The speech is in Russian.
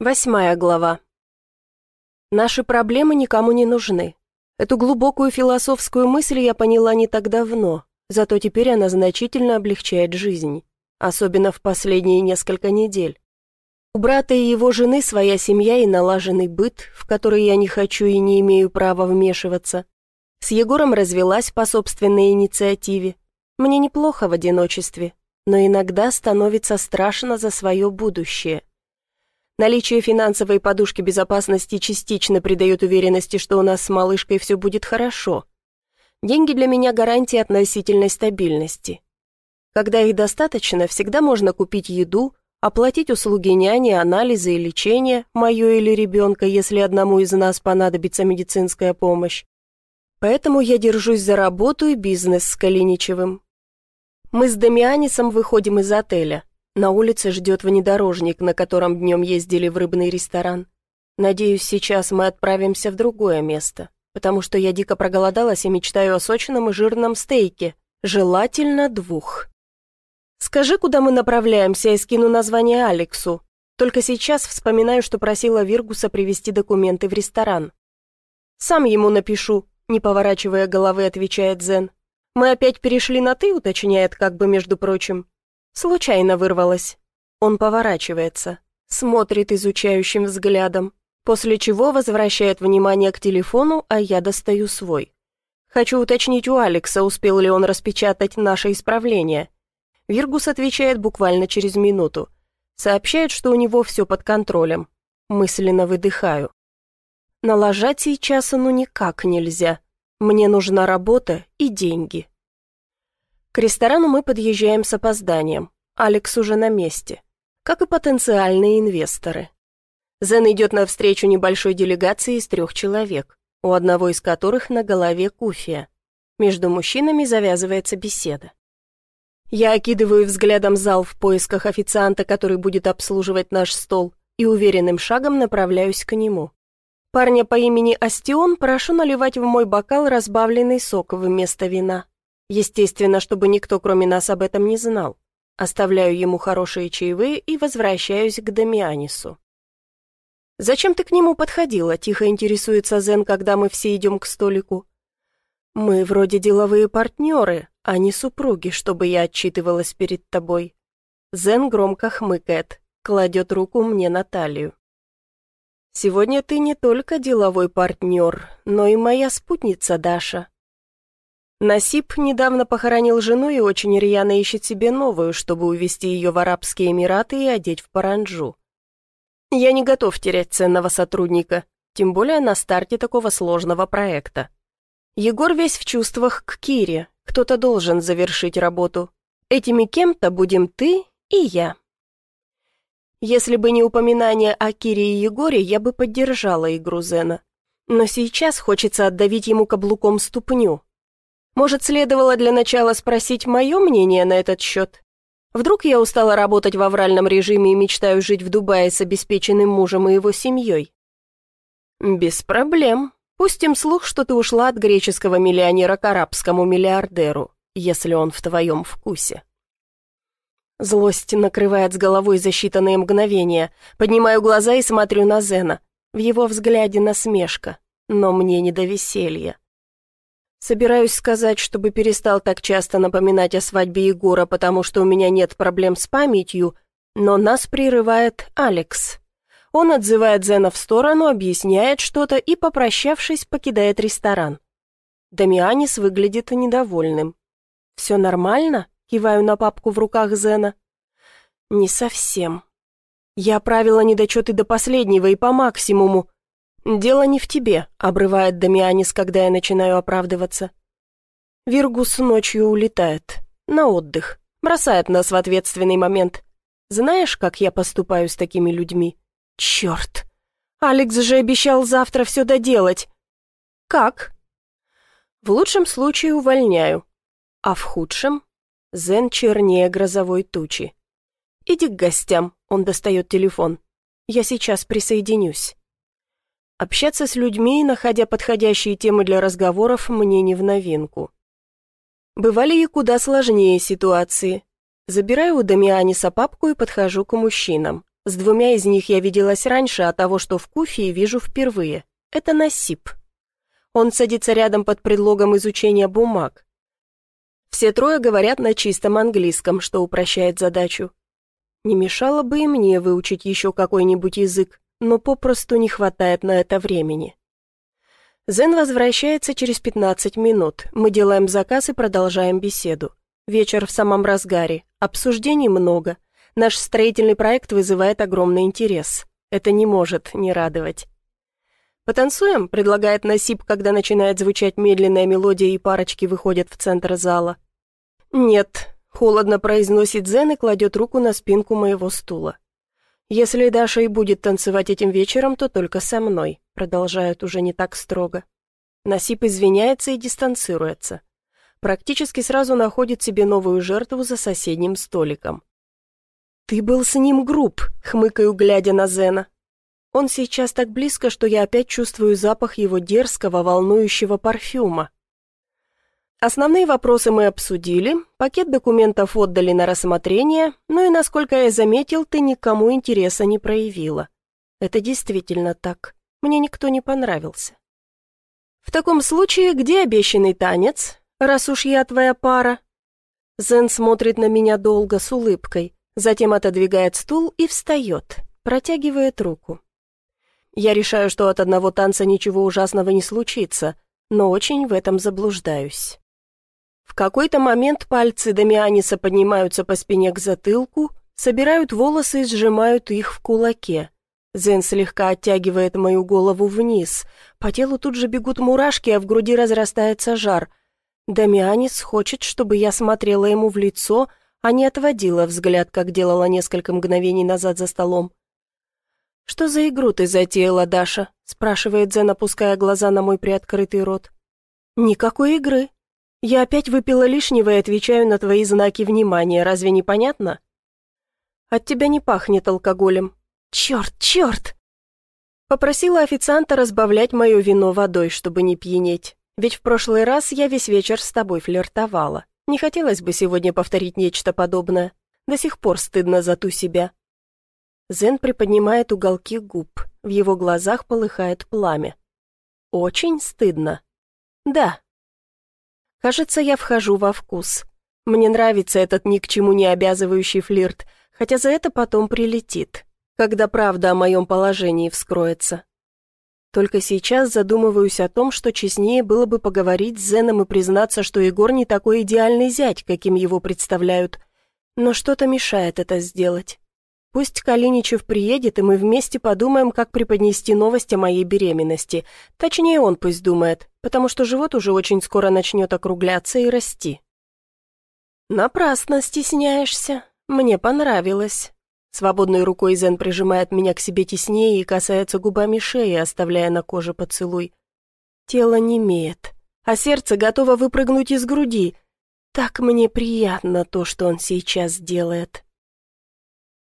Восьмая глава. Наши проблемы никому не нужны. Эту глубокую философскую мысль я поняла не так давно, зато теперь она значительно облегчает жизнь, особенно в последние несколько недель. У брата и его жены своя семья и налаженный быт, в который я не хочу и не имею права вмешиваться. С Егором развелась по собственной инициативе. Мне неплохо в одиночестве, но иногда становится страшно за свое будущее – Наличие финансовой подушки безопасности частично придает уверенности, что у нас с малышкой все будет хорошо. Деньги для меня гарантия относительной стабильности. Когда их достаточно, всегда можно купить еду, оплатить услуги няни, анализы и лечение, мое или ребенка, если одному из нас понадобится медицинская помощь. Поэтому я держусь за работу и бизнес с Калиничевым. Мы с Дамианисом выходим из отеля. На улице ждет внедорожник, на котором днем ездили в рыбный ресторан. Надеюсь, сейчас мы отправимся в другое место, потому что я дико проголодалась и мечтаю о сочном и жирном стейке, желательно двух. Скажи, куда мы направляемся, я скину название Алексу. Только сейчас вспоминаю, что просила Виргуса привезти документы в ресторан. Сам ему напишу, не поворачивая головы, отвечает Зен. Мы опять перешли на «ты», уточняет как бы между прочим. Случайно вырвалась. Он поворачивается, смотрит изучающим взглядом, после чего возвращает внимание к телефону, а я достаю свой. Хочу уточнить у Алекса, успел ли он распечатать наше исправление. Виргус отвечает буквально через минуту. Сообщает, что у него все под контролем. Мысленно выдыхаю. Налажать сейчас ну никак нельзя. Мне нужна работа и деньги. К ресторану мы подъезжаем с опозданием. Алекс уже на месте. Как и потенциальные инвесторы. Зен идет навстречу небольшой делегации из трех человек, у одного из которых на голове куфия. Между мужчинами завязывается беседа. Я окидываю взглядом зал в поисках официанта, который будет обслуживать наш стол, и уверенным шагом направляюсь к нему. Парня по имени Астион прошу наливать в мой бокал разбавленный сок вместо вина. Естественно, чтобы никто, кроме нас, об этом не знал. Оставляю ему хорошие чаевые и возвращаюсь к Дамианису. «Зачем ты к нему подходила?» – тихо интересуется Зен, когда мы все идем к столику. «Мы вроде деловые партнеры, а не супруги, чтобы я отчитывалась перед тобой». Зен громко хмыкает, кладет руку мне на талию. «Сегодня ты не только деловой партнер, но и моя спутница Даша. Насип недавно похоронил жену и очень рьяно ищет себе новую, чтобы увезти ее в Арабские Эмираты и одеть в паранджу. Я не готов терять ценного сотрудника, тем более на старте такого сложного проекта. Егор весь в чувствах к Кире, кто-то должен завершить работу. Этими кем-то будем ты и я. Если бы не упоминание о Кире и Егоре, я бы поддержала игру Зена. Но сейчас хочется отдавить ему каблуком ступню, может, следовало для начала спросить мое мнение на этот счет? Вдруг я устала работать в авральном режиме и мечтаю жить в Дубае с обеспеченным мужем и его семьей? Без проблем. Пустим слух, что ты ушла от греческого миллионера к арабскому миллиардеру, если он в твоем вкусе. Злость накрывает с головой за считанные мгновения. Поднимаю глаза и смотрю на Зена. В его взгляде насмешка, но мне не до веселья. Собираюсь сказать, чтобы перестал так часто напоминать о свадьбе Егора, потому что у меня нет проблем с памятью, но нас прерывает Алекс. Он отзывает Зена в сторону, объясняет что-то и, попрощавшись, покидает ресторан. Дамианис выглядит недовольным. «Все нормально?» — киваю на папку в руках Зена. «Не совсем. Я правила недочеты до последнего и по максимуму, «Дело не в тебе», — обрывает Дамианис, когда я начинаю оправдываться. Виргус ночью улетает. На отдых. Бросает нас в ответственный момент. Знаешь, как я поступаю с такими людьми? Черт! Алекс же обещал завтра все доделать. Как? В лучшем случае увольняю. А в худшем? Зен чернее грозовой тучи. Иди к гостям, он достает телефон. Я сейчас присоединюсь. Общаться с людьми, находя подходящие темы для разговоров, мне не в новинку. Бывали и куда сложнее ситуации. Забираю у Дамианиса папку и подхожу к мужчинам. С двумя из них я виделась раньше, а того, что в Куфии, вижу впервые. Это Насип. Он садится рядом под предлогом изучения бумаг. Все трое говорят на чистом английском, что упрощает задачу. Не мешало бы и мне выучить еще какой-нибудь язык, но попросту не хватает на это времени. Зен возвращается через 15 минут. Мы делаем заказ и продолжаем беседу. Вечер в самом разгаре. Обсуждений много. Наш строительный проект вызывает огромный интерес. Это не может не радовать. «Потанцуем?» — предлагает Насип, когда начинает звучать медленная мелодия и парочки выходят в центр зала. «Нет», Холодно произносит Зен и кладет руку на спинку моего стула. «Если Даша и будет танцевать этим вечером, то только со мной», продолжают уже не так строго. Насип извиняется и дистанцируется. Практически сразу находит себе новую жертву за соседним столиком. «Ты был с ним груб», — хмыкаю, глядя на Зена. Он сейчас так близко, что я опять чувствую запах его дерзкого, волнующего парфюма. Основные вопросы мы обсудили, пакет документов отдали на рассмотрение, ну и, насколько я заметил, ты никому интереса не проявила. Это действительно так. Мне никто не понравился. В таком случае, где обещанный танец, раз уж я твоя пара? Зен смотрит на меня долго с улыбкой, затем отодвигает стул и встает, протягивает руку. Я решаю, что от одного танца ничего ужасного не случится, но очень в этом заблуждаюсь. В какой-то момент пальцы Дамианиса поднимаются по спине к затылку, собирают волосы и сжимают их в кулаке. Зен слегка оттягивает мою голову вниз. По телу тут же бегут мурашки, а в груди разрастается жар. Дамианис хочет, чтобы я смотрела ему в лицо, а не отводила взгляд, как делала несколько мгновений назад за столом. «Что за игру ты затеяла, Даша?» — спрашивает Зен, опуская глаза на мой приоткрытый рот. «Никакой игры. Я опять выпила лишнего и отвечаю на твои знаки внимания, разве не понятно? От тебя не пахнет алкоголем. Черт, черт! Попросила официанта разбавлять мое вино водой, чтобы не пьянеть. Ведь в прошлый раз я весь вечер с тобой флиртовала. Не хотелось бы сегодня повторить нечто подобное. До сих пор стыдно за ту себя. Зен приподнимает уголки губ. В его глазах полыхает пламя. Очень стыдно. Да, Кажется, я вхожу во вкус. Мне нравится этот ни к чему не обязывающий флирт, хотя за это потом прилетит, когда правда о моем положении вскроется. Только сейчас задумываюсь о том, что честнее было бы поговорить с Зеном и признаться, что Егор не такой идеальный зять, каким его представляют. Но что-то мешает это сделать. Пусть Калиничев приедет, и мы вместе подумаем, как преподнести новость о моей беременности. Точнее, он пусть думает, потому что живот уже очень скоро начнет округляться и расти. Напрасно стесняешься. Мне понравилось. Свободной рукой Зен прижимает меня к себе теснее и касается губами шеи, оставляя на коже поцелуй. Тело немеет, а сердце готово выпрыгнуть из груди. Так мне приятно то, что он сейчас делает.